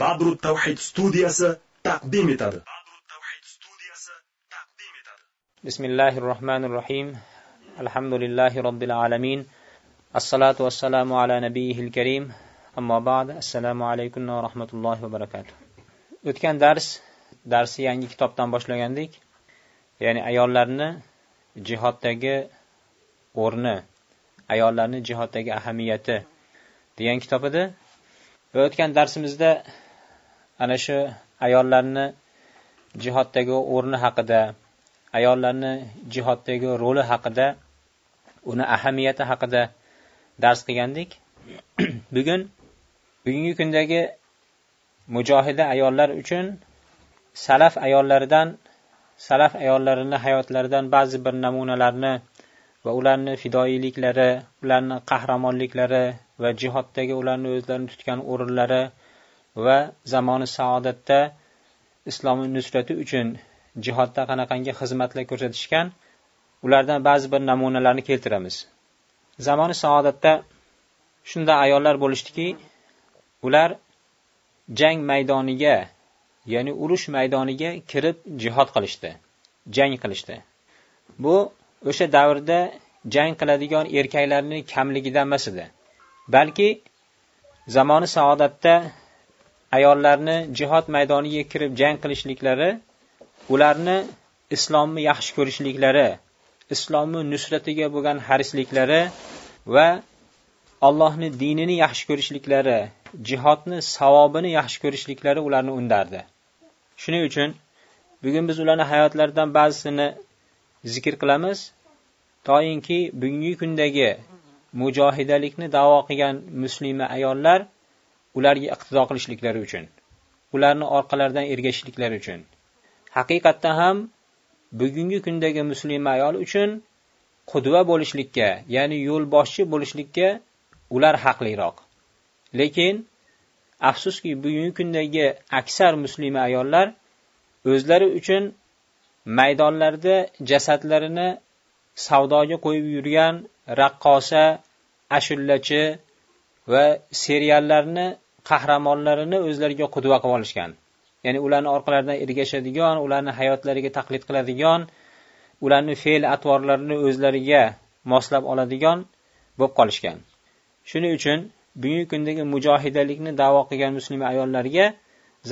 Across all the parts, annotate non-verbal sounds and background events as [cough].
badru Tawhid studiyasi taqdim etadi. Bismillahi rohmanir rohim alhamdulillahi robbil alamin. Assalatu vassalamu ala nabiyihil karim. Amma ba'd. Assalomu alaykum va rahmatullohi va barakatuh. O'tgan dars darsi yangi kitobdan boshlagandik. Ya'ni ayollarni jihoddagi o'rni ayollarni jihoddagi ahamiyati degan kitob edi. Va o'tgan darsimizda ana shu ayollarni jihoddagi o'rni haqida ayollarni jihoddagi roli haqida uni ahamiyati haqida dars qilgandik. [clears throat] Bugun bugungi kundagi mujohida ayollar uchun salaf ayollaridan salaf ayollarini hayotlaridan ba'zi bir namunalarni va ularni fidoyiliklari ularni qahramonliklari va jihoddagi ularni o'zlarini tutgan o'rinlari va zamoni saodatda islomi nusrati uchun jihodda qanaqangi xizmatlar ko'rsatishgan ulardan ba'zi bir namunalarni keltiramiz. Zamoni saodatda shunday ayollar bo'lishdiki ular jang maydoniga ya'ni urush maydoniga kirib jihod qilishdi jang qilishdi. Bu o'sha davrda jang qiladigan erkaklarning kamligidan emas edi balki zamoni saodatda ayollarni jihod maydoniga kirib jang qilishliklari ularni islomni yaxshi ko'rishliklari islomni nusratiga bo'lgan harisliklari va allohni dinini yaxshi ko'rishliklari jihodni savobini yaxshi ko'rishliklari ularni undardi. Shuning uchun bugun biz ularni hayotlaridan ba'zisini zikr qilamiz. Toinki bugungi kundagi mujohidalikni davo qilgan muslima ayollar ularga iqtido qilishliklari uchun ularni orqalaridan ergashishliklari uchun. Haqiqatda ham bugungi kundagi muslima ayol uchun qudva bo'lishlikka ya'ni yo'lboshchi bo'lishlikka ular haqliroq. Lekin afsuski bugungi kundagi aksar muslima ayollar o'zlari uchun maydonlarda jasadlarini savdoga qo'yib yurgan raqqosa ashullachi va seriallarni qahramonlarini o'zlariga qudva qilib olishgan. Ya'ni ularni orqalaridan ergashadigan ularni hayotlariga taqlid qiladigan ularni fe'l atvorlarini o'zlariga moslab oladigan bo'lib qolishgan. Shuning uchun bugungi kundagi mujohidalikni davo qilgan musulmon ayollarga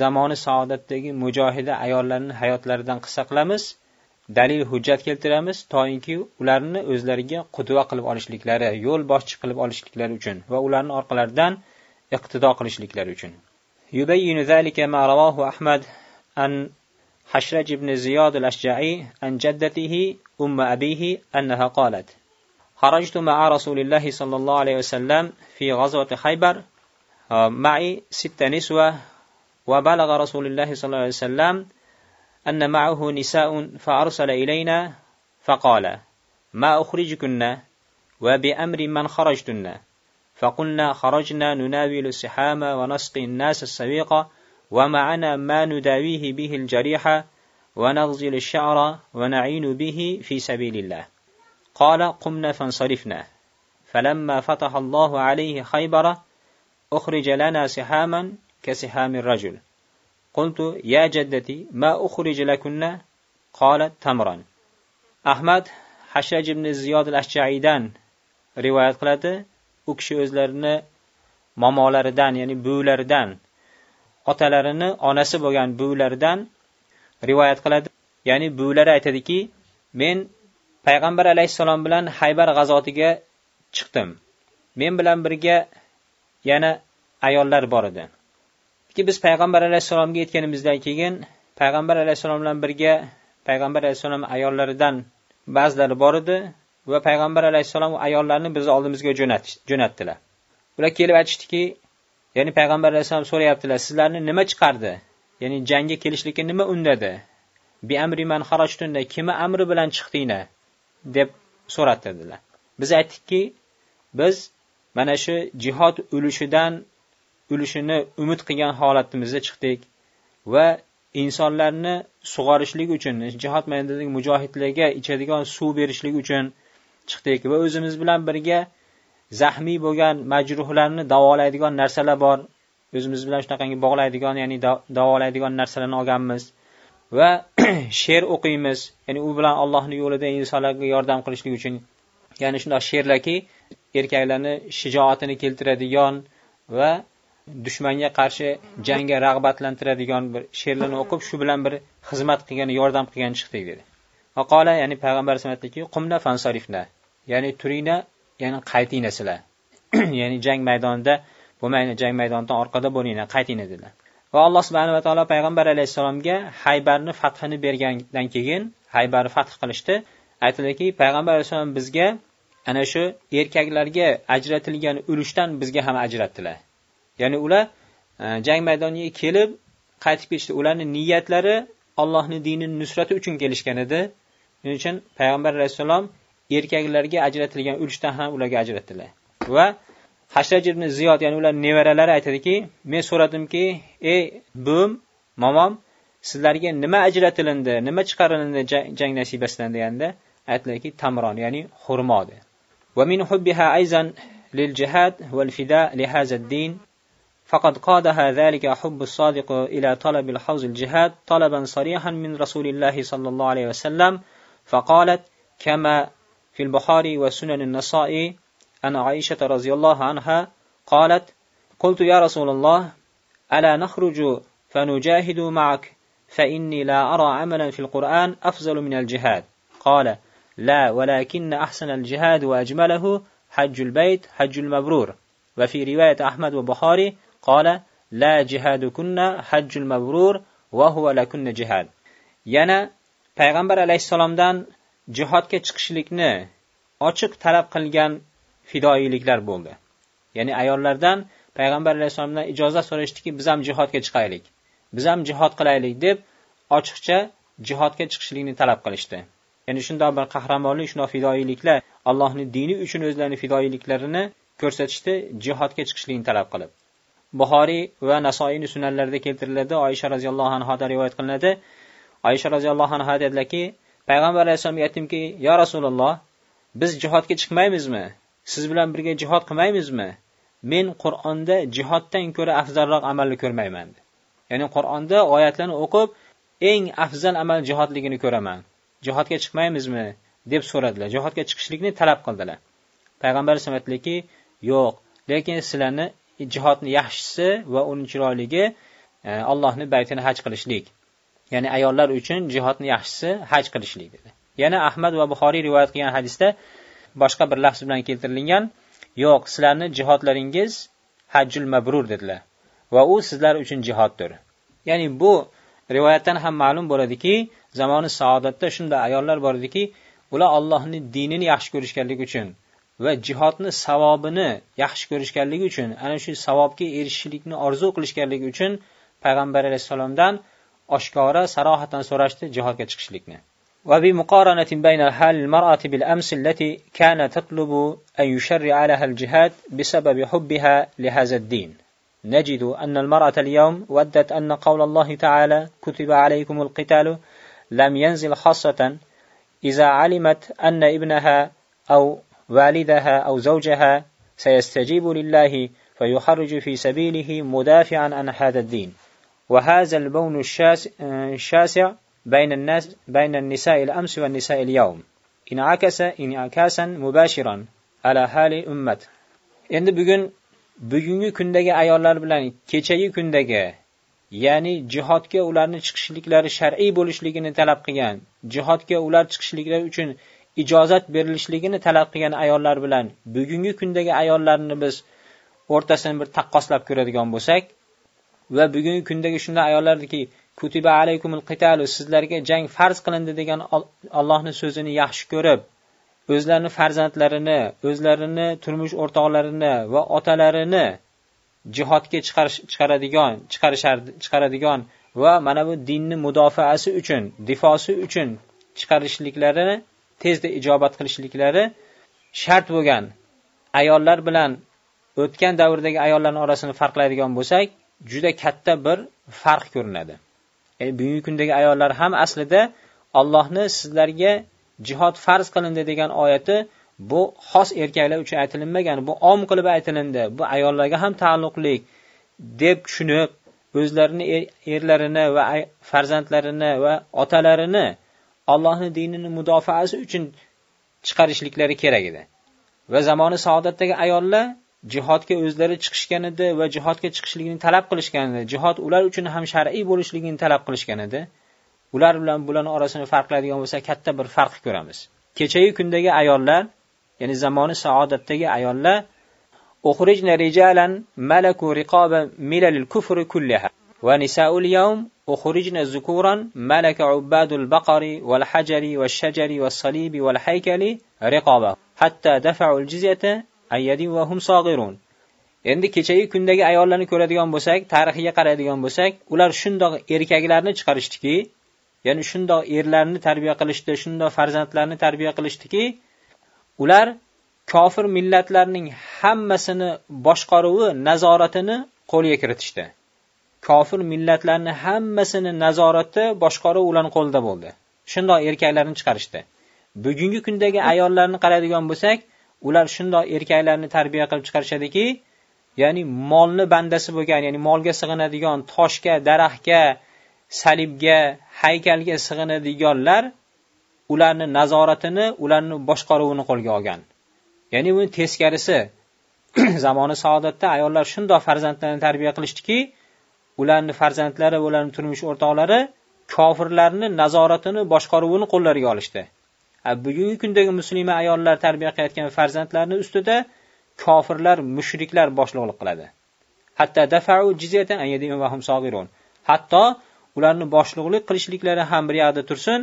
zamoni saodatdagi mujohida ayollarni hayotlaridan qissa qilamiz dalil hujjat keltiramiz toinki ularni o'zlariga qudva qilib olishliklari yo'l boshchi qilib olishliklari uchun va ularni orqalaridan iqtido qilishliklari uchun. يبين ذلك ما رواه أحمد عن حشرج بن زياد الأشجعي عن جدته أم أبيه أنها قالت خرجت مع رسول الله صلى الله عليه وسلم في غزوة خيبر معي ست نسوة وبلغ رسول الله صلى الله عليه وسلم أن معه نساء فأرسل إلينا فقال ما أخرجكن وبأمر من خرجتن فقلنا خرجنا نناول السحام ونسقي الناس السويق ومعنا ما نداويه به الجريح ونغزل الشعر ونعين به في سبيل الله. قال قمنا فانصرفنا. فلما فتح الله عليه خيبر أخرج لنا سحاما كسحام الرجل. قلت يا جدتي ما أخرج لكن؟ قالت تمرا. أحمد حشاج بن زياد الأشجعيدان رواية قلته u kishi o'zlarini momolaridan ya'ni buvilaridan otalarini onasi bo'lgan buvilaridan rivoyat qiladi. Ya'ni buvilari aytadiki men payg'ambar alayhissalom bilan haybar g'azotiga chiqdim. Men bilan birga yana ayollar bor edi. Biz payg'ambar alayhissalomga yetganimizdan keyin payg'ambar alayhissalom bilan birga payg'ambar alayhissalom ayollaridan ba'zilari bor edi. Va payg'ambar alayhissalom ayollarni bizni oldimizga jo'natdilar. Ular kelib aytishdiki ya'ni payg'ambar alayhissalom so'rayaptilar sizlarni nima chiqardi? Ya'ni jangga kelishlikka nima undadi? Bi amri man xarajtunda kimi amri bilan chiqdinglar deb so'ratdilar biz aytdikki biz mana shu jihod ulushidan ulushini umid qilgan holatimizda chiqdik va insonlarni sug'orishlik uchun jihod maydonidagi mujohidlarga ichadigan suv berishlik uchun chiqdik va o'zimiz bilan birga zahmiy bo'lgan majruhlarni davolaydigan narsalar bor. O'zimiz bilan shunaqangi bog'laydigan ya'ni davolaydigan narsalarni olganmiz va [clears throat] she'r o'qiymiz. Ya'ni u bilan allohni yo'lida insonlarga yordam qilishlik uchun. Ya'ni shundoq she'rlarki erkaklarni shijoatini keltiradigan va dushmanga qarshi jangga rag'batlantiradigan bir she'rlarni o'qib shu bilan bir xizmat qilgan yordam qilgan chiqdik dedi. Vaqola ya'ni payg'ambar aytdiki qumna fansarifna. Ya'ni turinglar ya'ni qaytinglar sizlar [clears throat] ya'ni jang maydonida bo'lmanglar jang maydonidan orqada bo'linglar qaytinglar dedilar. Va alloh subhanava taolo payg'ambar alayhissalomga haybarni fathini bergandan keyin haybarni fath qilishdi. Aytiladiki payg'ambar alayhissalom bizga ana shu erkaklarga ajratilgan ulushdan bizga ham ajratdilar. Ya'ni ular e, jang maydoniga kelib qaytib ketishdi. Ularni niyatlari allohni dinini nusrati uchun kelishgan edi. Shuning uchun payg'ambar alayhissalom erkaklarga ajratilgan ulushdan ham ularga ajratdilar va hashraj ibn ziyod ya'ni ular nevaralari aytadiki men so'radimki ey buvim momom sizlarga nima ajratilindi nima chiqarilindi jang nasibasidan deganda aytdilarki tamron ya'ni xurmo ومن حبها أيضا للجهاد والفداء لهذا الدين فقد قادها ذلك حب الصادق إلى طلب الحوز الجهاد طلبا صريحا من رسول الله صلى الله عليه وسلم فقالت كما في البخاري وسنن النسائي أن عائشة رضي الله عنها قالت قلت يا رسول الله ألا نخرج فنجاهد معك؟ فإني لا أرى عملا في القرآن أفضل من الجهاد. قال لا ولكن أحسن الجهاد وأجمله حج البيت حج المبرور. وفي رواية أحمد وبخاري قال لا جهاد كنا حج المبرور وهو لكن جهاد. yana payg'ambar alayhissalomdan jihodga chiqishlikni ochiq talab qilgan fidoyiliklar bo'ldi. Ya'ni ayollardan payg'ambar alayhissalomdan ijozat so'rashdiki biz ham jihodga chiqaylik. Biz ham jihod qilaylik deb ochiqcha jihodga chiqishlikni talab qilishdi. Ya'ni shundoq bir qahramonlik shundoq fidoyiliklar allohni dini uchun o'zlarini fidoyiliklarini ko'rsatishdi jihodga chiqishlikni talab qilib. Buxoriy va nasoiyni sunanlarida keltiriladi. Oysha roziyallohu anhudan rivoyat qilinadi. Oysha roziyallohu anhu aytadilarki payg'ambar alayhissalomga aytdimki yo rasululloh biz jihodga chiqmaymizmi? Siz bilan birga jihod qilmaymizmi? Men qur'onda jihoddan ko'ra afzalroq amalni ko'rmayman. Ya'ni qur'onda oyatlarni o'qib eng afzal amal jihodligini ko'raman. Jihodga chiqmaymizmi? deb so'radilar. Jihodga chiqishlikni talab qildilar. Payg'ambar alayhisalom aytdilarki yo'q lekin sizlarni jihodni yaxshisi va uni chiroyligi e, allohni baytini haj qilishlik. Ya'ni ayollar uchun jihodni yaxshisi haj qilishlik dedi. Yana ahmad va buxoriy rivoyat qilgan hadisda boshqa bir lafz bilan keltirilgan yo'q sizlarni jihodlaringiz hajjul mabrur dedilar. Va u sizlar uchun jihoddir ya'ni bu rivoyatdan ham ma'lum bo'ladiki zamoni saodatda shunday ayollar bor ediki ular allohni dinini yaxshi ko'rishganligi uchun va jihodni savobini yaxshi ko'rishganligi uchun ana shu savobga erishishlikni orzu qilishganligi uchun payg'ambar alayhissalomdan oshkora sarohatan so'rashdi jihodga chiqishlikni. وبمقارنة بين حال المرأة بالأمس التي كان تطلب أن يشرع لها الجهاد بسبب حبها لهذا الدين نجد أن المرأة اليوم ودت أن قول الله تعالى كتب عليكم القتال لم ينزل خاصة إذا علمت أن ابنها أو والدها أو زوجها سيستجيب لله فيخرج في سبيله مدافعا عن هذا الدين وهذا البون الشاسع بين الناس بين النساء الأمس والنساء اليوم انعكس انعكاسا مباشرا على حال أمة endi bugun bugungi kundagi ayollar bilan kechagi kundagi ya'ni jihodga ularni chiqishliklari shar'iy bo'lishligini talab qilgan jihodga ular chiqishliklari uchun ijozat berilishligini talab qilgan ayollar bilan bugungi kundagi ayollarni biz o'rtasini bir taqqoslab ko'radigan bo'lsak va bugungi kundagi shunday ayollardiki kutiba alaykumul qitalu sizlarga jang farz qilindi degan Allohning so'zini yaxshi ko'rib o'zlarini farzandlarini o'zlarini turmush o'rtoqlarini va otalarini jihodga chiqaradigan chiqaradigan va mana bu dinni mudofaasi uchun difosi uchun chiqarishliklarini tezda ijobat qilishliklari shart bo'lgan. Ayollar bilan o'tgan davrdagi ayollarni orasini farqlaydigan bo'lsak juda katta bir farq ko'rinadi ya'ni bugungi kundagi ayollar ham aslida allohni sizlarga jihod farz qilindi degan oyati bu xos erkaklar uchun aytilinmagan bu om qilib aytilindi bu ayollarga ham taalluqli deb tushunib o'zlarini er- erlarini va farzandlarini va otalarini allohni dinini mudofaasi uchun chiqarishliklari kerak edi. Va zamoni saodatdagi ayollar jihodga o'zlari chiqishgan edi va jihodga chiqishligini talab qilishgan edi. Jihod ular uchun ham shar'iy bo'lishligini talab qilishgan edi. Ular bilan bularning orasini farqlaydigan bo'lsa, katta bir farq ko'ramiz. Kechagi kundagi ayollar, ya'ni zamoni saodatdagi ayollar أخرجنا رجالا ملكوا رقاب ملل الكفر كلها ونساء اليوم أخرجنا ذكورا ملك عباد البقر والحجر والشجر والصليب والهيكل رقابه حتى دفعوا الجزية ayyadin va hum sog'irun endi kechagi kundagi ayollarni ko'radigan bo'lsak tarixiga qaraydigan bo'lsak ular shundoq erkaklarni chiqarishdiki ya'ni shundoq erlarni tarbiya qilishdi shundoq farzandlarni tarbiya qilishdiki ular kofir millatlarning hammasini boshqaruvi nazoratini qo'lga kiritishdi. Kofir millatlarni hammasini nazorati boshqaruv ularni qo'lida bo'ldi. Shundoq erkaklarni chiqarishdi. Bugungi kundagi ayollarni qaraydigan bo'lsak ular shundoq erkaklarni tarbiya qilib chiqarishadiki ya'ni molni bandasi bo'lgan ya'ni molga sig'inadigan toshga daraxtga salibga haykalga sig'inadiganlar ularni nazoratini ularni boshqaruvini qo'lga olgan. Ya'ni buni teskarisi. [clears throat] Zamoni saodatda ayollar shundoq farzandlarni tarbiya qilishdiki ularni farzandlari ularni turmush o'rtoqlari kofirlarni nazoratini boshqaruvini qo'llariga olishdi. Bugungi kundagi musulmon ayollar tarbiya qilayotgan farzandlarni ustida kofirlar mushriklar boshliqlik qiladi. Hatto dafau hatto ularni boshliqlik qilishliklari ham bir yoqda tursin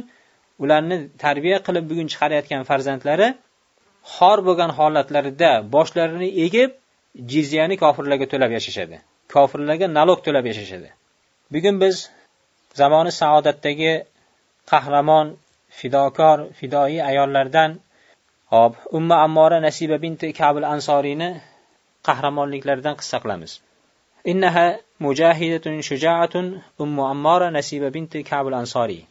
ularni tarbiya qilib bugun chiqarayotgan farzandlari xor bo'lgan holatlarida boshlarini egib jizyani kofirlarga to'lab yashashadi. Kofirlarga nalog to'lab yashashadi. Bugun biz zamoni saodatdagi qahramon fidokor fidoyi ayollardan hop umma ammora nasiba binti kabil ansoriyni qahramonliklaridan qissa qilamiz. Innaha mujahidatun shujaatun ummu ammora nasiba binti kabil ansoriy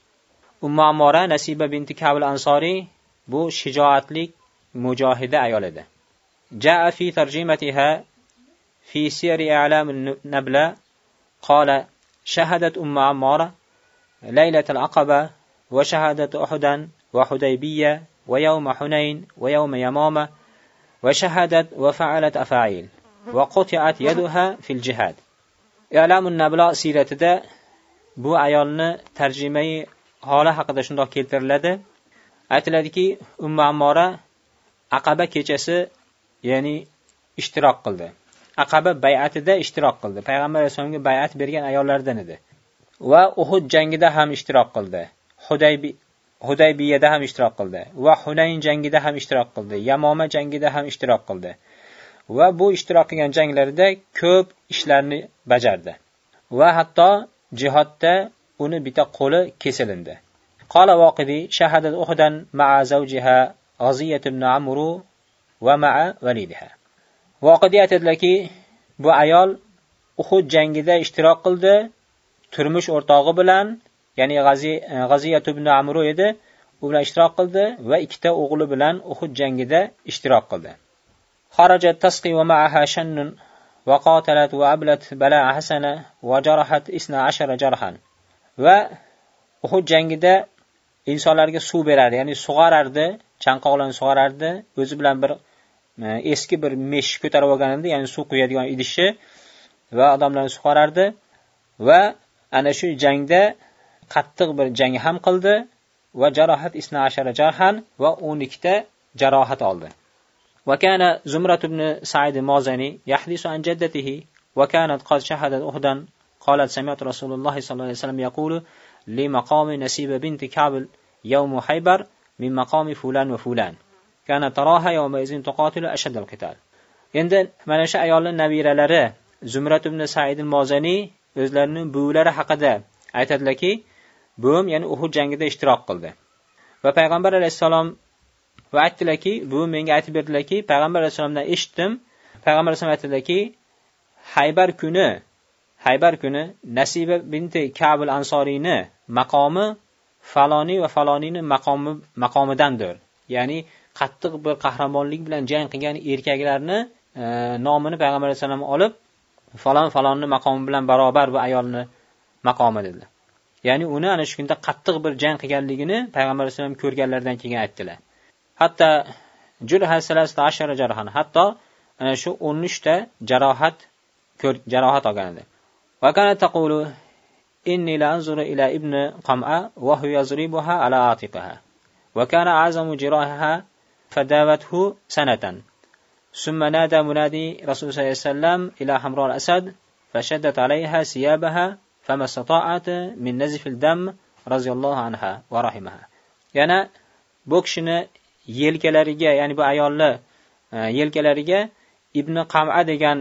umma ammora nasiba binti kabil ansoriy bu shijoatlik mujohida ayol edi. Jaa fi tarjimatiha fi siri alam nabla qala shahadat umma ammora laylatul aqaba وشهدت أحدا وحديبية ويوم حنين ويوم يمامة وشهدت وفعلت أفاعيل وقطعت يدها في الجهاد إعلام النبلة سيرة bu ayolni tarjimai holi haqida shundoq keltiriladi aytiladiki umma ammora aqaba kechasi ya'ni ishtirok qildi aqaba bay'atida ishtirok qildi payg'ambar alayhissalomga bay'at bergan ayollardan edi va uhud jangida ham ishtirok qildi Hudaybi hudaybiyada ham ishtirok qildi va hunayn jangida ham ishtirok qildi yamoma jangida ham ishtirok qildi va bu ishtirok qilgan janglarida ko'p ishlarni bajardi va hatto jihodda uni bitta qo'li kesilindi qola voqidi shahadat Uhuddan ma'a zawjiha G'aziyat ibn Amru va ma'a validiha. Waqidi aytadilarki, bu ayol Uhud jangida ishtirok qildi, turmush o'rtog'i bilan, ya'ni e, G'aziyat ibn Amru edi, u bilan ishtirok qildi va ikkita o'g'li bilan Uhud jangida ishtirok qildi. Xarajat tasqi va ma'aha shannun va qatalat va ablat bala'a hasana va jarahat isna ashara jarhan. Va Uhud jangida insonlarga suv berardi, ya'ni sug'arardi, chanqoqlarni sug'arardi o'zi bilan bir e, eski bir mesh ko'tarib olgan edi ya'ni suv quyadigan idishi va odamlarni sug'arardi va ana shu jangda qattiq bir jang ham qildi va jarohat isna ashara jarhan va 12 ta jarohat oldi وكان زمرة بن سعيد المازني يحدث عن جدته وكانت قد شهدت أحدا قالت سمعت رسول الله صلى الله عليه وسلم يقول لمقام نسيب بنت كعب يوم حيبر من مقام فلان va fulan kana taraha yawma izin tuqatilu ashad al-qital endi mana shu ayolning nabiralari zumrat ibn said al-mozani o'zlarining buvilari haqida aytadilarki buvim ya'ni uhud jangida ishtirok qildi. Va payg'ambar alayhissalom va aytdilarki buvim menga aytib berdilarki payg'ambar alayhissalomdan eshitdim. Payg'ambar alayhissalom aytdilarki haybar kuni haybar kuni nasiba binti kabul ansoriyni maqomi faloniy va faloniyni maqomi maqomidandir. Ya'ni qattiq bir qahramonlik bilan jang qilgan erkaklarni e, nomini payg'ambar alayhissalom olib falon falonni maqomi bilan barobar bu ayolni maqomi dedilar ya'ni uni ana shu kunda qattiq bir jang qilganligini payg'ambar alayhissalom ko'rganlaridan keyin aytdilar hatto hatto ana shu o'n uchta jarohat jarohat olgan edi إني لأنظر إلى ابن قمأ وهو يضربها على عاتقها وكان أعظم جراحها فداوته سنة ثم نادى منادي رسول صلى الله عليه وسلم إلى حمراء الأسد فشدت عليها ثيابها فما استطاعت من نزف الدم رضي الله عنها ورحمها yana bu kishini yelkalariga ya'ni bu ayolni yelkalariga ibn qama degan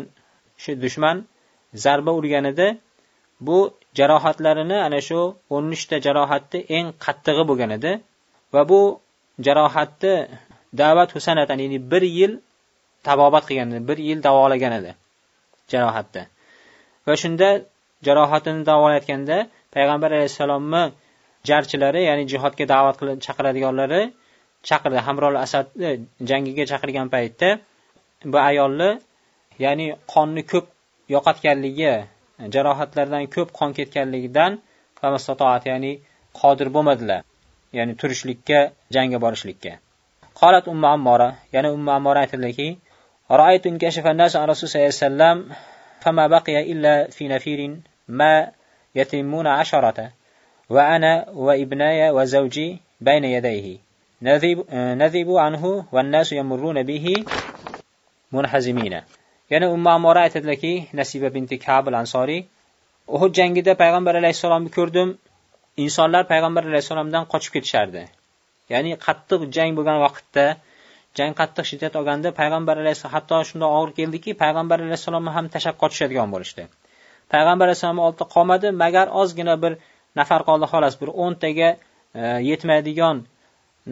shu dushman zarba urganida bu jarohatlarini ana shu o'n uchta jarohatni eng qattig'i bo'lgan edi va bu jarohatni da'vat husanatan ya'ni bir yil tabobat qilgan edi bir yil davolagan edi jarohatni va shunda jarohatini davolayotganda payg'ambar alayhissalomni jarchilari ya'ni jihodga da'vat qilib chaqiradiganlari chaqirdi hamrol asadni jangiga chaqirgan paytda bu ayolni ya'ni qonni ko'p yo'qotganligi jarohatlardan ko'p qon ketganligidan ya'ni qodir bo'lmadilar ya'ni turishlikka jangga borishlikka qolat umma ammora yana umma ammora aytadiki رأيت انكشف الناس عن رسول صلى الله عليه وسلم فما بقي إلا في نفير ما يتمون عشرة وأنا وابناي وزوجي بين يديه نذيب, نذيب عنه والناس يمرون به منحزمين yana umma amora aytadilarki nasiba binti kabul ansoriy uhud jangida payg'ambar alayhissalomni ko'rdim insonlar payg'ambar alayhissalomdan qochib ketishardi ya'ni qattiq jang bo'lgan vaqtda jang qattiq shiddat olganda payg'ambar alayhissalom hatto shunday og'ir keldiki payg'ambar alayhissalomni ham tashlab qochishadigan bo'lishdi payg'ambar alayhissalomni oldida qolmadi magar ozgina bir nafar qoldi xolos bir o'ntaga e, yetmaydigan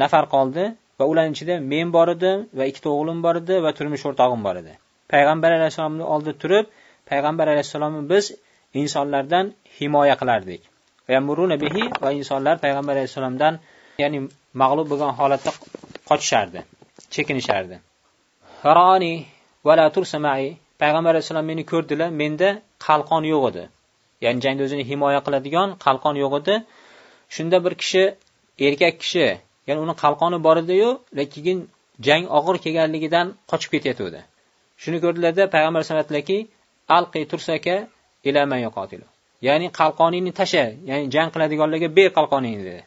nafar qoldi va ularni ichida men bor edim va ikkita o'g'lim bor edi va turmush o'rtog'im bor edi. Payg'ambar alayhissalomni oldida turib payg'ambar alayhissalomni biz insonlardan himoya qilardik. Bihi va insonlar payg'ambar alayhissalomdan ya'ni mag'lub bo'lgan holatda qochishardi chekinishardi. Payg'ambar alayhissalom meni ko'rdilar. Menda qalqon yo'q edi. Ya'ni jangda o'zini himoya qiladigan qalqon yo'q edi. Shunda bir kishi erkak kishi ya'ni uni qalqoni bor ediyu lekin jang og'ir kelganligidan qochib ketayotgandi. Shuni ko'rdilarda payg'ambar alayhisalom aytdilarki alqi tursaka ilaman man ya'ni qalqoningni tasha ya'ni jang qiladiganlarga ber qalqoningni dedi.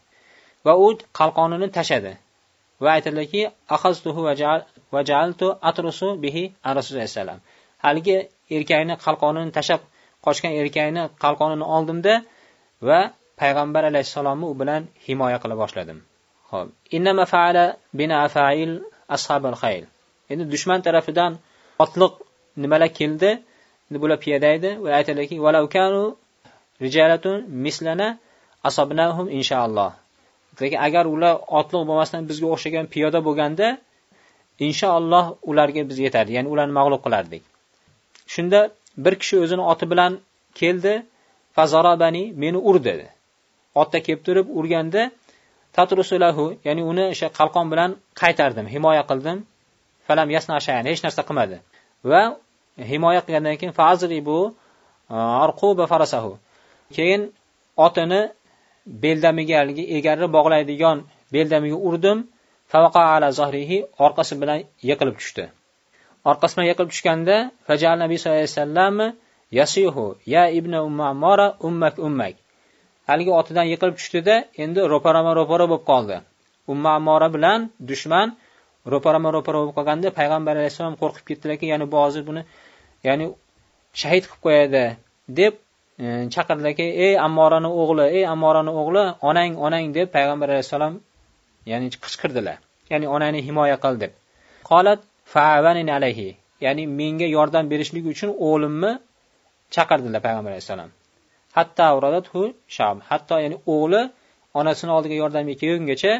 Va u qalqonini tashadi. Va aytadilarki haligi erkakni qalqonini tashlab qochgan erkakni qalqonini oldimda va payg'ambar alayhissalomni u bilan himoya qila boshladim. Ho'p innama faala bina fa'il endi dushman tarafidan otliq nimalar keldi? Bular piyoda edi va aytadiki valaukanu rijalatun mislana asobnahum inshaalloh. Lekin agar ular otliq bo'lmasdan bizga o'xshagan piyoda bo'lganda inshaalloh ularga biz yetardi ya'ni ularni mag'lub qilardik. Shunda bir kishi o'zini oti bilan keldi fazarabani meni ur dedi. Otda kelib turib urganda tatrusulahu ya'ni uni o'sha qalqon bilan qaytardim himoya qildim. Falam yasna shayan hech narsa qilmadi. Va himoya qilgandan keyin fazri bu e, arquba farasahu keyin otini beldamiga haligi egarni bog'laydigan beldamiga urdim. Favaqa ala zahrihi orqasi bilan yiqilib tushdi. Orqasidan yiqilib tushganda fajal nabiy sallallohu alayhi vasallam yasihu ya ibn ummamora ummak ummak. Haligi otidan yiqilib tushdida endi ro'parama ro'para bo'lib qoldi. Umma bilan dushman ro'parama ro'para bo'lib qolganda payg'ambar alayhissalom qo'rqib ketdilarki ya'ni bu hozir buni ya'ni shahid qilib qo'yadi deb e, chaqirdilarki ey ammorani o'g'li ey ammorani o'g'li onang onang deb payg'ambar alayhissalom ya'ni qichqirdilar. Ya'ni onangni himoya qil deb. Qolat alayhi ya'ni menga yordam berishlik uchun o'g'limni chaqirdilar payg'ambar alayhissalom hatto shab hatto ya'ni o'g'li onasini oldiga yordamga kelgungacha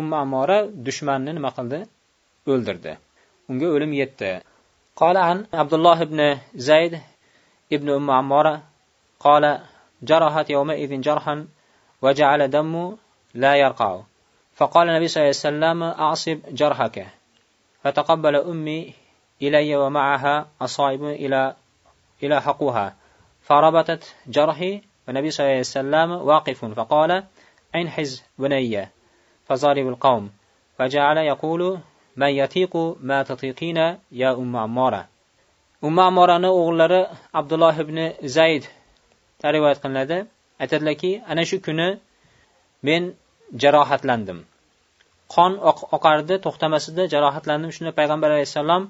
umma ammora dushmanni nima qildi o'ldirdi unga o'lim yetdi قال عن عبد الله بن زيد ابن أم عمارة قال جرحت يومئذ جرحا وجعل دم لا يرقع فقال النبي صلى الله عليه وسلم أعصب جرحك فتقبل أمي إلي ومعها أصائب إلى إلحقوها فربطت جرحي والنبي صلى الله عليه وسلم واقف فقال انحز بني؟ فضارب القوم. فجعل يقول من يطيق ما تطيقين يا أم عمارة. أم عمارani o'g'illari abdulloh ibn zayd rivoyat qilinadi aytadilarki ana shu kuni men jarohatlandim qon oqardi to'xtamasida jarohatlandim shunda payg'ambar alayhissalom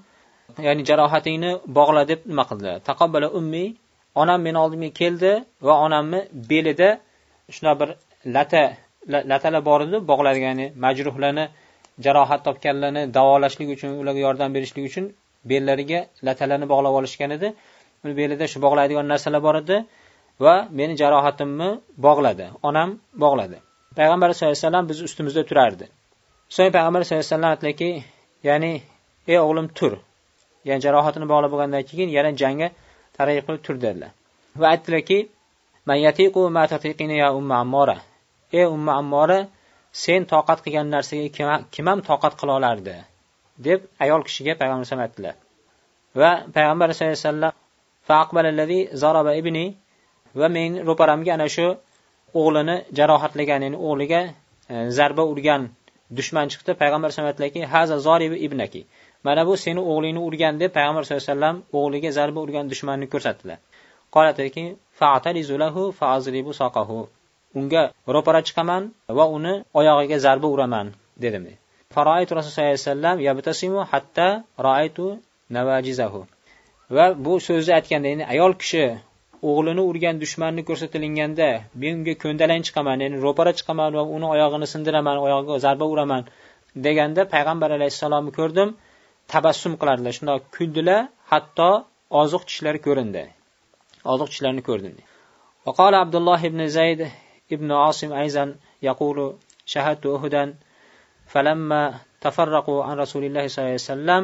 ya'ni jarohatingni bog'la deb nima qildilar taqobbala ummi onam meni oldimga keldi va onamni belida shunaqa bir lata latalar bor edi bog'lagani ya'ni majruhlarni jarohat topganlarni davolashlik uchun ularga yordam berishlik uchun bellariga latalarni bog'lab olishgan edi. Uni belida shu bog'laydigan narsalar bor edi va meni jarohatimni bog'ladi onam bog'ladi. Payg'ambar sallallohu alayhi vasallam biz ustimizda turardi. So'ng payg'ambar sallallohu alayhi vasallam aytdiki, ya'ni ey o'g'lim tur. Ya'ni jarohatini bog'lab bo'lgandan keyin yana jangga targ'ib qilib tur dedilar. Va aytdilarki ya umma ammora. Ey umma ammora sen toqat qilgan narsaga kim ham toqat qila olardi deb ayol kishiga payg'ambar alayhisalom aytdilar. Va payg'ambar sallallohu alayhi vasallam ibni. Va men ro'paramga ana shu o'g'lini jarohatlagan ya'ni o'g'liga e, zarba urgan dushman chiqdi payg'ambar alayhisalom aytdilarki haza zoribi ibnaki. Mana bu seni o'g'lingni urgan deb payg'ambar sallallohu alayhi vasallam o'g'liga zarba urgan dushmanni ko'rsatdilar. Qolataki unga ro'para chiqaman va uni oyog'iga zarba uraman dedim faroaytu rasululloh sollallohu alayhi vasallam yabtasimu hatta roaytu navajizahu va bu so'zni aytganda ya'ni ayol kishi o'g'lini urgan dushmanni ko'rsatilganda men unga ko'ndalang chiqaman ya'ni ro'para chiqaman va uni oyog'ini sindiraman oyog'iga zarba uraman deganda payg'ambar alayhissalomni ko'rdim tabassum qilardilar shundoq kuldilar hatto oziq tishlari ko'rindi oziq tishlarini ko'rdim وقال عبد الله بن زيد ابن عاصم أيضا يقول شهدت أهدا فلما تفرقوا عن رسول الله صلى الله عليه وسلم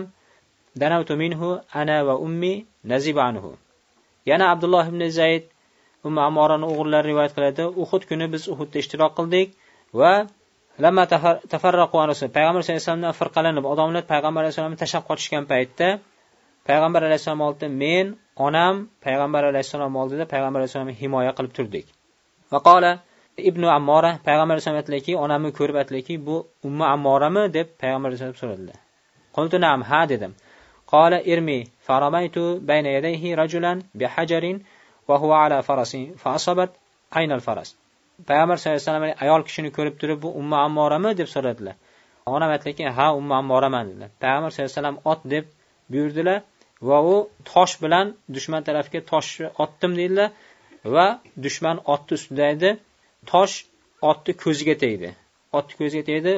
دنوت منه أنا وأمي نزب عنه yana abdulloh ibn zayd umi amorani o'g'illari rivoyat qiladi uhud kuni biz uhudda ishtirok qildik va lama tafarraqu payg'ambar alayhi vasallamdan firqalanib odamlar payg'ambar alayhissalomni tashlab qochishgan paytda payg'ambar alayhissalom oldida men onam payg'ambar alayhissalom oldida payg'ambar alayhissalomni himoya qilib turdik. Vaqola ibn ammora payg'ambar alayhisalom aytdilarki onamni ko'rib aytdilarki bu umma ammorami deb payg'ambar alayhisalom so'radilar qultu nam ha dedim. Qola irmi فرميت بين يديه رجلا بحجر وهو على فرس فأصبت عين الفرس payg'ambar sallallohu alayhi vasallam ayol kishini ko'rib turib bu umma ammorami deb so'radilar onam aytdilarki ha umma ammoraman dedilar payg'ambar sallallohu alayhi vasallam ot deb buyurdilar va u tosh bilan dushman tarafga tosh otdim dedilar va dushman otni ustida edi tosh otni ko'ziga tegdi otni ko'ziga tegdi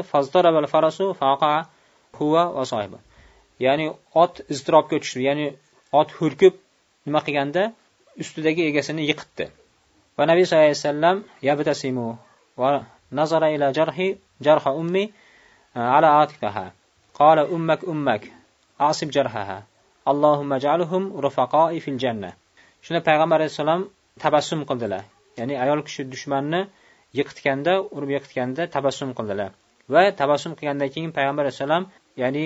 Ya'ni ot iztirobga tushdi ya'ni ot hurkib nima qilganda ustidagi egasini yiqitdi. Va nabiy sallallohu alayhi vasallam yabtasimu va nazara ila jarhi jarha ummi eh, ala atikaha. Qala ummak ummak asib jarhaha. Allohumma ja'alhum rufaqai fil janna. Shunda payg'ambar alayhissalom tabassum qildilar. Ya'ni ayol kishi dushmanni yiqitganda urib yiqitganda tabassum qildilar. Va tabassum qilgandan keyin payg'ambar alayhissalom ya'ni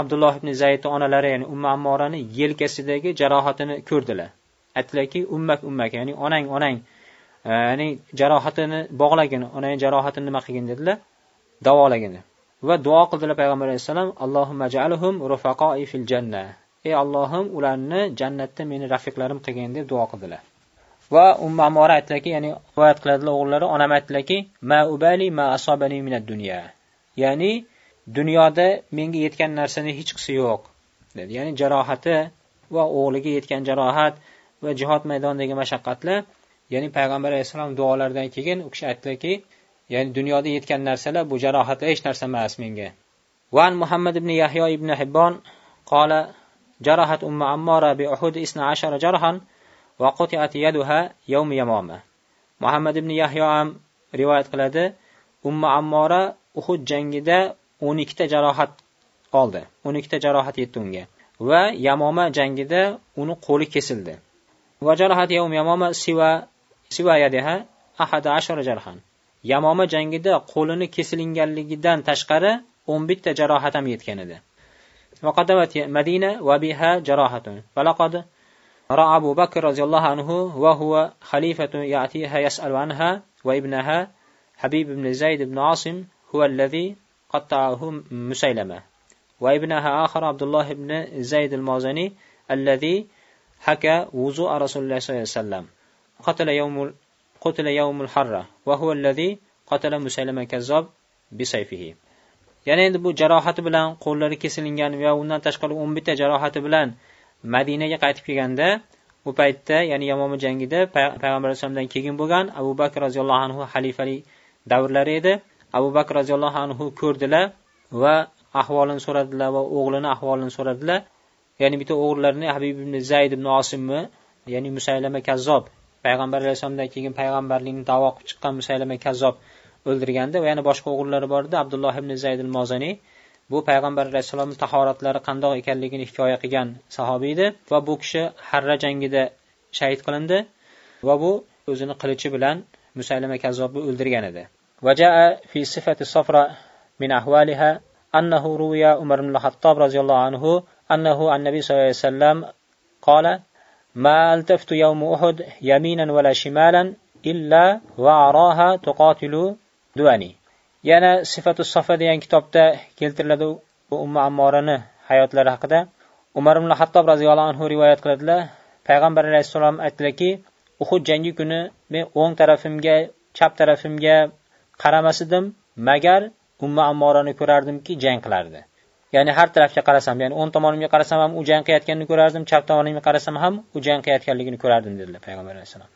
abdulloh ibn zaydni onalari ya'ni umma ammorani yelkasidagi jarohatini ko'rdilar. Aytdilarki ummak ummak ya'ni onang onang e, ya'ni jarohatini bog'lagin onang jarohatini nima qilgin? dedilar. Davolagin. Va duo qildilar payg'ambar alayhissalom allohumma ja'alhum rufaqoi fil janna. Ey allohim ularni jannatda meni rafiqlarim qilgin deb duo qildilar. Va umma amora aytdilarki ya'ni rivoyat qiladilar o'g'illari onam aytdilarki ma ubali ma asobani minad dunya. Ya'ni dunyoda menga yetgan narsani hech qisi yo'q dedi ya'ni jarohati va o'g'liga yetgan jarohat va jihod maydonidagi mashaqqatlar ya'ni payg'ambar alayhissalom duolaridan keyin u kishi aytdilarki ya'ni dunyoda yetgan narsalar bu jarohatlar hech narsa emas menga van muhammad ibn yahyo ibn hibbon qola جرحت أم عمارة بأحد إثنى عشر جرحا وقطعت يدها يوم يمامة muhammad ibn yahyo ham rivoyat qiladi umma ammora uhud jangida o'n ikkita jarohat oldi o'n ikkita jarohat yetdi unga va yamoma jangida uni qo'li kesildi va jarohat yavm yamoma siva siva yadiha ahada ashara jarhan yamoma jangida qo'lini kesilinganligidan tashqari o'n bitta jarohat ham yetgan edi وقدمت مدينة وبها جراحة فلقد رأى أبو بكر رضي الله عنه وهو خليفة يأتيها يسأل عنها وابنها حبيب بن زيد بن عاصم هو الذي قطعه مسيلمة وابنها آخر عبد الله بن زيد المازني الذي حكى وضوء رسول الله صلى الله عليه وسلم قتل يوم قتل يوم الحرة وهو الذي قتل مسيلمة كذاب بسيفه ya'ni endi bu jarohati bilan qo'llari kesilgan va undan tashqari o'n bitta jarohati bilan madinaga qaytib kelganda u paytda ya'ni yamoma jangida payg'ambar alayhisalomdan keyin bo'lgan abu bakr roziyallohu anhu xalifalik davrlari edi abu bakr roziyallohu anhu ko'rdilar va ahvolini so'radilar va o'g'lini ahvolini so'radilar. Ya'ni bitta o'g'illarini habib ibn zayd ibn osimmi ya'ni musaylama kazzob payg'ambar alayhissalomdan keyin payg'ambarlikni davo qilib chiqqan musaylama kazzob o'ldirganda va yana boshqa o'g'illari bor edi abdulloh ibn zayd al mozaniy bu payg'ambar alayhissalomni tahoratlari qandoq ekanligini hikoya qilgan sahobiy edi va bu kishi harra jangida shahid qilindi va bu o'zini qilichi bilan musaylama kazzobni o'ldirgan edi. وجاء في صفة الصفرة من أحوالها أنه روي عمر بن الخطاب رضي الله عنه أنه عن النبي صلى الله عليه وسلم قال ما التفت يوم أحد يمينا ولا شمالا إلا وأراها تقاتل دوني yana sifatu sofa degan kitobda keltiriladi bu umma ammorani hayotlari haqida umar ibn hattob roziyallohu anhu rivoyat qiladilar payg'ambar alayhissalom aytdilarki uhud jangi kuni men o'ng tarafimga chap tarafimga qaramas edim magar umma ammorani ko'rardimki jang qilardi. Ya'ni har tarafga qarasam ya'ni o'ng tomonimga qarasam ham u jang qilayotganini ko'rardim chap tomonimga qarasam ham u jang qilayotganligini ko'rardim dedilar payg'ambar alayhissalom.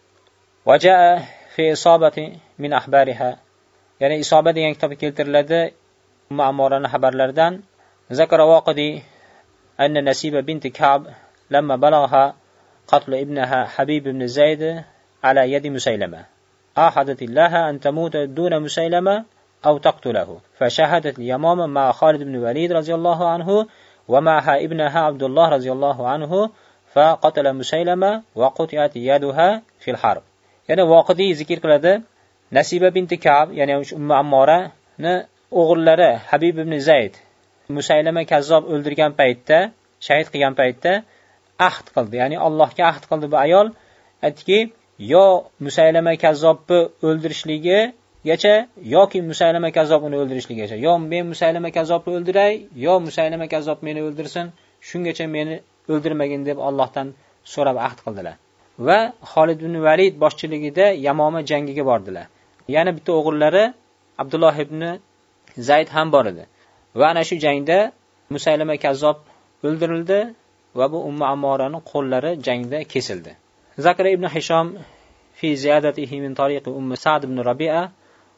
Fi isobati min ahbariha. Ya'ni isoba degan kitobga keltiriladi umma ammorani xabarlaridan. Anna nasiba binti kab lamma balaha qatlu ibnaha habib ibn zayd ala yadi musaylama. أحدت الله أن تموت دون مسيلمة أو تقتله فشهدت اليمامة مع خالد بن وليد رضي الله عنه ومعها ابنها عبد الله رضي الله عنه فقتل مسيلمة وقطعت يدها في الحرب يعني واقدي ذكر قلده nasiba binti kab ya'ni umma ammorani o'g'illari habib ibn zayd musaylama kazzob o'ldirgan paytda shahid qilgan paytda ahd qildi ya'ni allohga ahd qildi bu ayol aytdiki yo musaylama kazzobni o'ldirishligigacha yoki musaylama kazzob uni o'ldirishligigacha. Yo men musaylama kazzobni o'ldiray yo musaylama kazzob meni o'ldirsin shungacha meni o'ldirmagin deb Allohdan so'rab ahd qildilar. Va xolid ibn valid boshchiligida yamoma jangiga bordilar. Yana bitta o'g'illari abdulloh ibn zayd ham bor edi. Va ana shu jangda musaylama kazzob o'ldirildi va bu umma ammorani qo'llari jangda kesildi. zakra ibn hishom في زيادته من طريق أم سعد بن ربيعة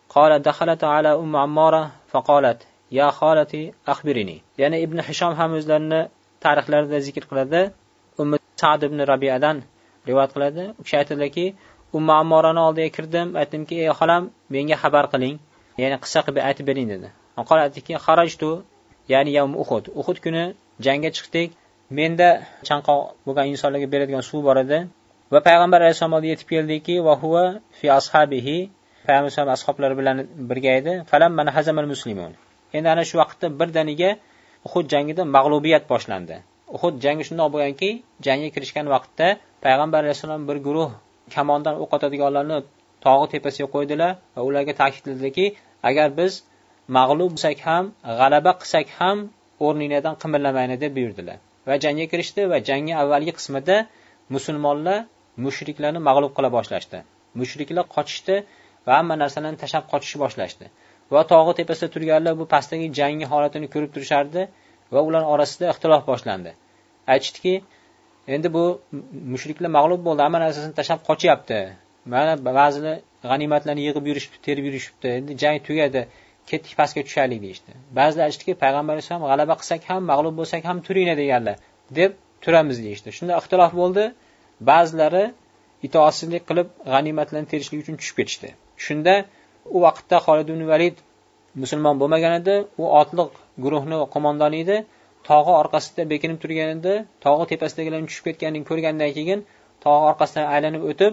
قال دخلت على أم عمارة فقالت يا خالتي أخبرني يعني ابن هشام ham o'zlarini tarixlarida zikr qiladi ummi sad ibn rabiadan rivoyat qiladi u kishi aytadilarki umma ammorani oldiga kirdim aytdimki ey xolam menga xabar qiling ya'ni qissa qilib aytib bering dedi qola aytdiki xarajtu ya'ni yavm uhud uhud kuni jangga chiqdik menda chanqoq bo'lgan insonlarga beradigan suv bor edi Va payg'ambar alayhissalom oldiga yetib keldiki va huva fi ashabihi payg'ambar alayhisalom ashoblari bilan birga edi. Falam mana hazamal muslimun. Endi ana shu vaqtda birdaniga uhud jangida mag'lubiyat boshlandi. Uhud jangi shundoq bo'lganki jangga kirishgan vaqtda payg'ambar alayhissalom bir guruh kamondan o'q otadiganlarni tog'i tepasiga qo'ydilar va ularga ta'kidladiki agar biz mag'lub bo'lsak ham g'alaba qilsak ham o'rninglardan qimirlamayni deb buyurdilar. Va jangga kirishdi va jangni avvalgi qismida musulmonlar mushriklarni mag'lub qila boshlashdi. Mushriklar qochishdi va hamma narsalarni tashlab qochishni boshlashdi. Va tog'i tepasida turganlar bu pastdagi jangni holatini ko'rib turishardi va ular orasida ixtilof boshlandi. Aytishdiki endi bu mushriklar mag'lub bo'ldi hamma narsasini tashlab qochyapti mana ba'zilar g'animatlarni yig'ib yurishibdi terib yurishibdi. Endi jang tugadi ketdik pastga tushaylik deyishdi. Ba'zilar aytishdiki payg'ambar alayhisalom g'alaba qilsak ham mag'lub bo'lsak ham turinglar deganlar. Deb turamiz deyishdi. Shunda ixtilof bo'ldi. Ba'zilari itoatsizlik qilib g'animatlarni terishlik uchun tushib ketishdi. Shunda u vaqtda xolid ibn valid musulmon bo'lmagan edi. U otliq guruhni qo'mondoni edi. Tog'i orqasida bekinib turgan edi. Tog'i tepasidagilarni tushib ketganini ko'rgandan keyin tog'i orqasidan aylanib o'tib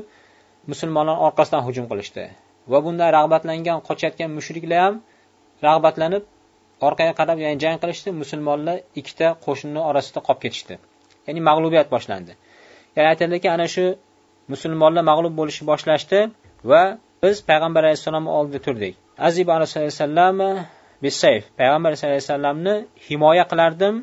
musulmonlar orqasidan hujum qilishdi. Va bundan rag'batlangan qochayotgan mushriklar ham rag'batlanib orqaga qarab ya'ni jang qilishdi. Musulmonlar ikkita qo'shinni orasida qolib ketishdi. Ya'ni mag'lubiyat boshlandi. Ya'ni aytadiki ana shu musulmonlar mag'lub bo'lishni boshlashdi va biz payg'ambar alayhissalomni oldida turdik. Azib alayhissalom bisayf payg'ambar sallallohu alayhi vasallamni himoya qilardim.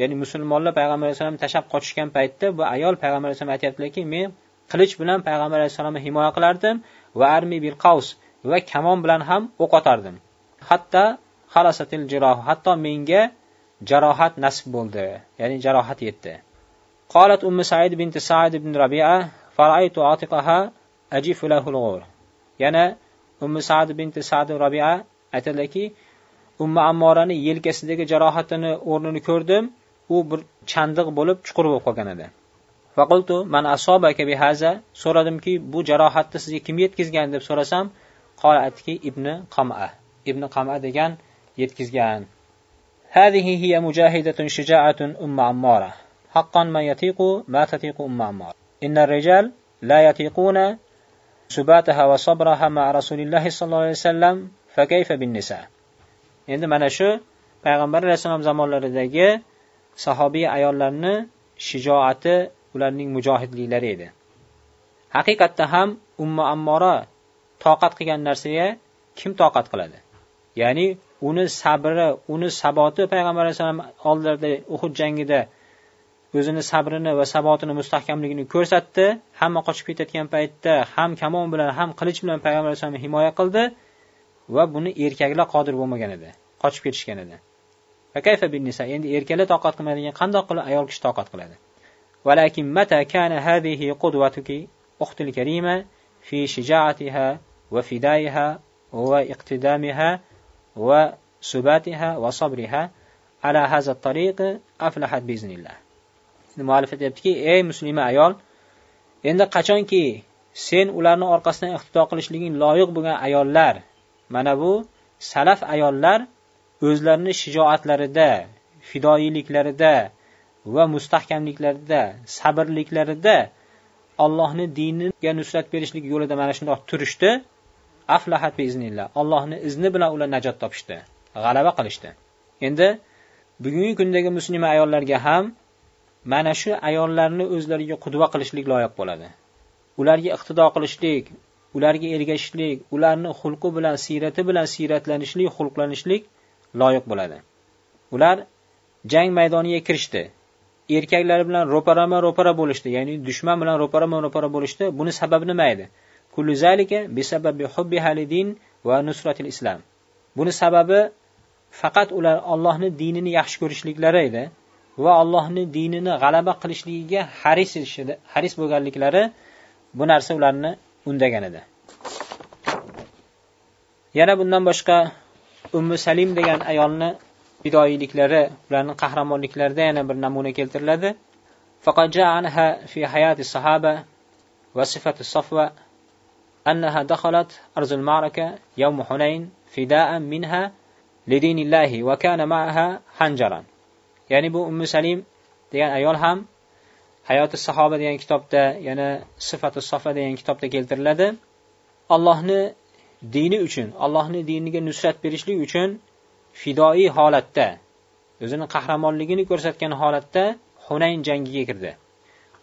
Ya'ni musulmonlar payg'ambar alayhissalom tashlab qochishgan paytda bu ayol payg'ambar alayhissalom aytyaptilarki men qilich bilan payg'ambar alayhissalomni himoya qilardim va armi bil qavs va kamon bilan ham o'q otardim. Hatto xalasatil jiroh hatto menga jarohat nasib bo'ldi. Ya'ni jarohat yetdi. qolat ummu said binti said ibn rabia faraytu atiqaha ajifu lahu yana ummu said binti said rabia aytadilarki umma ammorani yelkasidagi jarohatini o'rnini ko'rdim u bir chandiq bo'lib chuqur bo'lib qolgan edi faqultu man asobaka bihaza so'radimki bu jarohatni sizga kim yetkazgan deb so'rasam qola aytdiki ibn qama ibn qama degan yetkazgan هذه هي مجاهدة شجاعة أم عمارة haqqan man yatiqu ma tatiqu umma ammar. Inna rijal la yatiquna subataha va sabraha ma rasulillahi sallallohu alayhi vasallam fa kayfa bin nisa. Endi mana shu payg'ambar rasulom zamonlaridagi sahobiy ayollarni shijoati ularning mujohidliklari edi. Haqiqatda ham umma ammora toqat qilgan narsaga kim toqat qiladi? Ya'ni uni sabri, uni saboti payg'ambar alayhisalom oldilarida Uhud jangida o'zini sabrini va sabotini mustahkamligini ko'rsatdi hamma qochib ketayotgan paytda ham kamon bilan ham qilich bilan payg'ambar alayhissalomni himoya qildi va buni erkaklar qodir bo'lmagan edi qochib ketishgan edi endi erkaklar toqat qilmaydigan qandoq qilib ayol kishi toqat qiladi ولكن متى كان هذه قدوتك أخت الكريمة في شجاعتها وفدائها واقتدامها وسباتها وصبرها على هذا الطريق أفلحت بإذن الله muallif aytyaptiki ey muslima ayol endi qachonki sen ularni orqasidan iqtido qilishliging loyiq bo'lgan ayollar mana bu salaf ayollar o'zlarini shijoatlarida fidoyiliklarida va mustahkamliklarida sabrliklarida allohni diniga nusrat berishlik yo'lida mana shundoq turishdi. Aflahat biiznillah allohni izni bilan ular najot topishdi g'alaba qilishdi. Endi bugungi kundagi muslima ayollarga ham mana shu ayollarni o'zlariga qudva qilishlik loyiq bo'ladi. Ularga iqtido qilishlik ularga ergashishlik ularni xulqi bilan siyrati bilan siyratlanishlik xulqlanishlik loyiq bo'ladi. Ular jang maydoniga kirishdi. Erkaklar bilan ro'parama ro'para bo'lishdi ya'ni dushman bilan ro'parama ro'para bo'lishdi. Buni sababi nima edi? Hubbi halidin va nusratil islam. Buni sababi faqat ular ollohni dinini yaxshi ko'rishliklari edi. va Allohni dinini g'alaba qilishligiga haris edishdi haris bo'lganliklari bu narsa ularni undagan edi yana bundan boshqa ummu salim degan ayolni fidoyiliklari ularni qahramonliklarida yana bir namuna keltiriladi فقد جاء عنها في حياة الصحابة وصفة الصفوة أنها دخلت أرض المعركة يوم حنين فداء منها لدين الله وكان معها حنجرا ya'ni bu ummu salim degan ayol ham hayoti sahoba degan kitobda yana sifati sofa degan kitobda keltiriladi. Allohni dini uchun allohni diniga nusrat berishlik uchun fidoiy holatda o'zini qahramonligini ko'rsatgan holatda hunayn jangiga kirdi.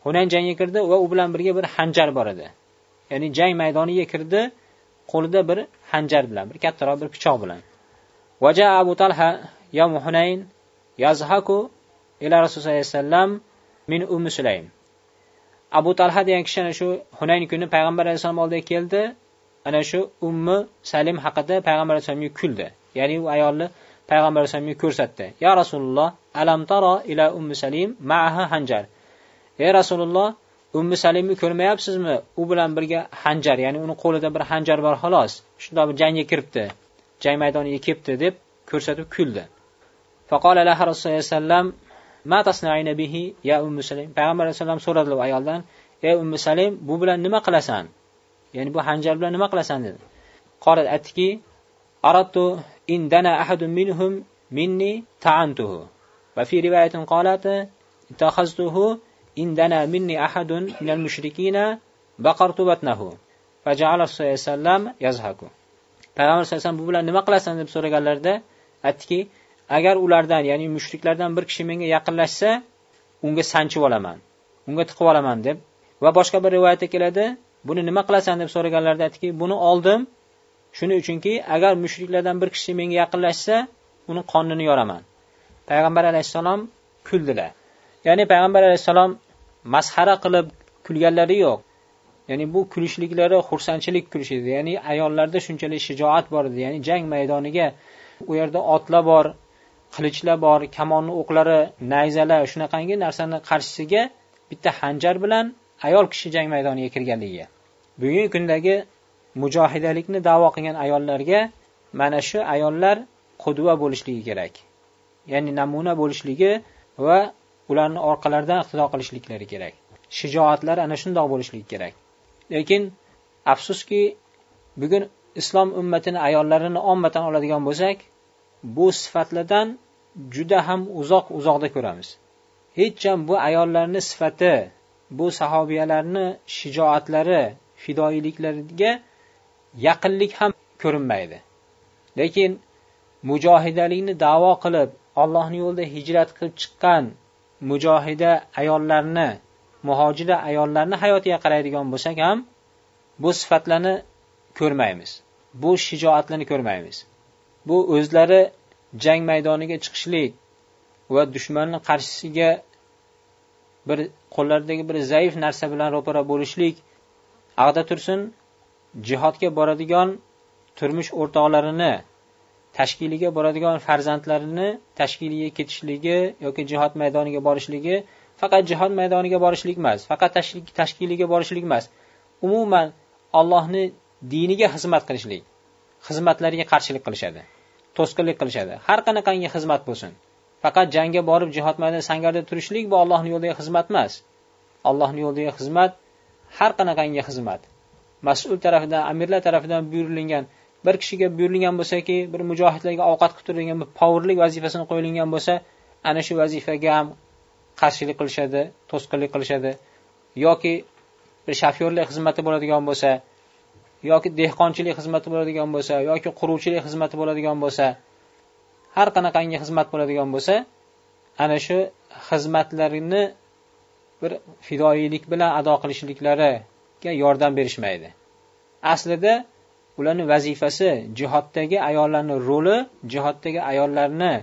Hunayn jangiga kirdi va u bilan birga bir hanjar bor edi. Ya'ni jang maydoniga kirdi qo'lida bir hanjar bilan bir kattaroq bir pichoq bilan. Vaja abu talha ya hunayn yazhaku ila rasululloh sallallohu alayhi vasallam min umi sulaym abu talha degan kishi ana shu hunayn kuni payg'ambar alayhissalom oldiga keldi ana shu ummi salim haqida payg'ambar alayhissalomga kuldi ya'ni u ayolni payg'ambar alayhissalomga ko'rsatdi ya rasululloh alam taro ila ummi salim ma'aha hanjar ey rasululloh ummi salimni ko'rmayapsizmi u bilan birga hanjar ya'ni uni qo'lida bir hanjar bor xolos shundoq bir jangga kiribdi. jang maydoniga kelibdi deb ko'rsatib kuldi. Faqola laha rasululloh sallam ma tasnaina bihi ya ummu salim payg'ambar alayhissalom so'radilar u ayoldan ey ummu salim bu bilan nima qilasan ya'ni bu hanjar bilan nima qilasan dedi. Qolat aytdiki aradtu in dana ahadun minhum minni ta'antuhu. Va fi rivoyatin qolat ittakhaztuhu in dana minni ahadun minal mushrikina baqartu batnahu. Faja'ala sallallohu alayhi yazhaku. Payg'ambar sallallohu bu bilan nima qilasan? deb so'raganlarida aytdiki agar ulardan ya'ni mushriklardan bir kishi menga yaqinlashsa unga sanchib olaman unga tiqib olaman deb. Va boshqa bir rivoyatda keladi buni nima qilasan? deb so'raganlarida aytdiki buni oldim. Shuning uchunki agar mushriklardan bir kishi menga yaqinlashsa uni qonini yoraman. Payg'ambar alayhissalom kuldilar. Ya'ni payg'ambar alayhissalom masxara qilib kulganlari yo'q. Ya'ni bu kulishliklari xursandchilik kulish edi ya'ni ayollarda shunchalik shijoat bor edi. Ya'ni jang maydoniga u yerda otlar bor qilichlar bor kamonni o'qlari nayzalar shunaqangi narsani qarshisiga bitta hanjar bilan ayol kishi jang maydoniga kirganligiga. Bugungi kundagi mujohidalikni davo qilgan ayollarga mana shu ayollar qudva bo'lishligi kerak. Ya'ni namuna bo'lishligi va ularni orqalaridan iqtido qilishliklari kerak. Shijoatlari ana shundoq bo'lishligi kerak. Lekin afsuski bugun islom ummatini ayollarini ommatan oladigan bo'lsak bu sifatlardan juda ham uzoq uzoqda ko'ramiz. Hech ham bu ayollarni sifati bu sahobiyalarni shijoatlari fidoyiliklariga yaqinlik ham ko'rinmaydi. Lekin mujohidalikni davo qilib allohni yo'lida hijrat qilib chiqqan mujohida ayollarni muhojira ayollarni hayotiga qaraydigan bo'lsak ham bu sifatlarni ko'rmaymiz. Bu shijoatlarni ko'rmaymiz. Bu o'zlari jang maydoniga chiqishlik va dushmanni qarshisiga bir qo'llaridagi bir zaif narsa bilan ro'para bo'lishlik ag'da tursin jihodga boradigan turmush o'rtoqlarini tashkiliga boradigan farzandlarini tashkiliga ketishligi yoki jihod maydoniga borishligi faqat jihod maydoniga borishlik emas faqat tashkiliga borishlik emas umuman allohni diniga xizmat qilishlik xizmatlariga qarshilik qilishadi. To'sqinlik qilishadi. Har qanaqangi xizmat bo'lsin. Faqat jangga borib jihod maydonida sangarda turishlik bu allohni yo'lidagi xizmat emas. Allohni yo'lidagi xizmat har qanaqangi xizmat. Mas'ul tarafidan amirlar tarafidan buyurilgan bir kishiga buyurilgan bo'lsaki bir mujohidlarga ovqat qilib turadigan bir povirlik vazifasini qo'yilgan bo'lsa ana shu vazifaga ham qarshilik qilishadi to'sqinlik qilishadi. Yoki bir shofyorlik xizmati bo'ladigan bo'lsa yoki dehqonchilik xizmati bo'ladigan bo'lsa yoki quruvchilik xizmati bo'ladigan bo'lsa har qanaqangi xizmat bo'ladigan bo'lsa ana shu xizmatlarini bir fidoyilik bilan ado qilishliklariga yordam berishmaydi. Aslida ularni vazifasi jihoddagi ayollarni roli jihoddagi ayollarni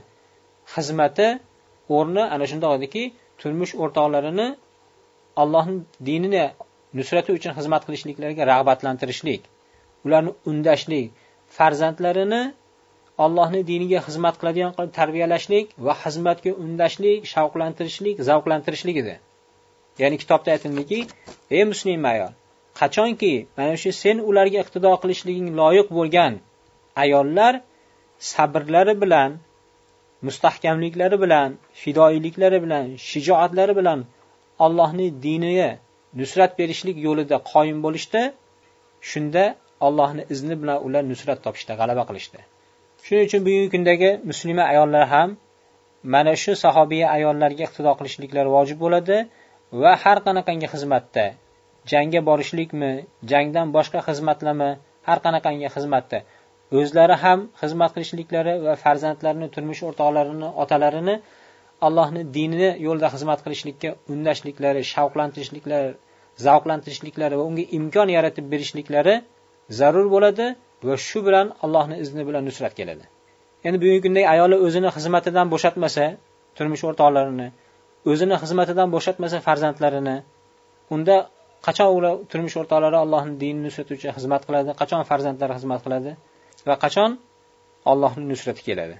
xizmati o'rni ana shundoq ediki turmush o'rtoqlarini allohni dinini nusrati uchun xizmat qilishliklariga rag'batlantirishlik ularni undashlik farzandlarini allohni diniga xizmat qiladigan qilib tarbiyalashlik va xizmatga undashlik shavqlantirishlik zavqlantirishlik edi. Ya'ni kitobda aytildiki ey muslim ayol qachonki mana shu sen ularga iqtido qilishliging loyiq bo'lgan ayollar sabrlari bilan mustahkamliklari bilan fidoyiliklari bilan shijoatlari bilan allohni diniga nusrat berishlik yo'lida qoyim bo'lishdi. Shunda allohni izni bilan ular nusrat topishdi g'alaba qilishdi. Shuning uchun bugungi kundagi muslima ayollar ham mana shu sahobiya ayollarga iqtido qilishliklari vojib bo'ladi va har qanaqangi xizmatda jangga borishlikmi jangdan boshqa xizmatlarmi har qanaqangi xizmatda o'zlari ham xizmat qilishliklari va farzandlarini turmush o'rtoqlarini otalarini allohni dinini yo'lida xizmat qilishlikka undashliklari shavqlantirishliklari zavqlantirishliklari va unga imkon yaratib berishliklari zarur bo'ladi va shu bilan allohni izni bilan nusrat keladi. Endi bugungi kunda ayoli o'zini xizmatidan bo'shatmasa turmush o'rtoqlarini o'zini xizmatidan bo'shatmasa farzandlarini unda qachon ular turmush o'rtoqlari allohni dinini nusrati uchun xizmat qiladi qachon farzandlari xizmat qiladi va qachon allohni nusrati keladi?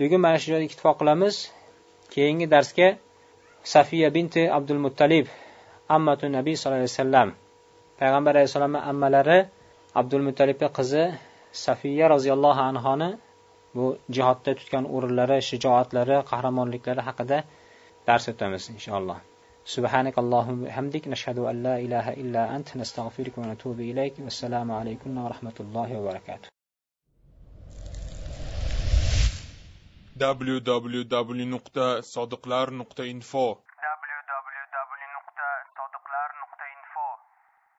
Bugun mana shu joyda ittifoq qilamiz. keyingi darsga safiya binti abdul muttalib ammatu nabiy sallallohu alayhi vasallam payg'ambar alayhissalomni ammalari abdul muttalibni qizi safiya roziyallohu anhoni bu jihodda tutgan o'rinlari shijoatlari qahramonliklari haqida dars o'tamiz inshaalloh سبحانك اللهم وبحمدك نشهد أن لا إله إلا أنت نستغفرك ونتوب إليك والسلام عليكم ورحمة الله وبركاته www.sodiqlar.info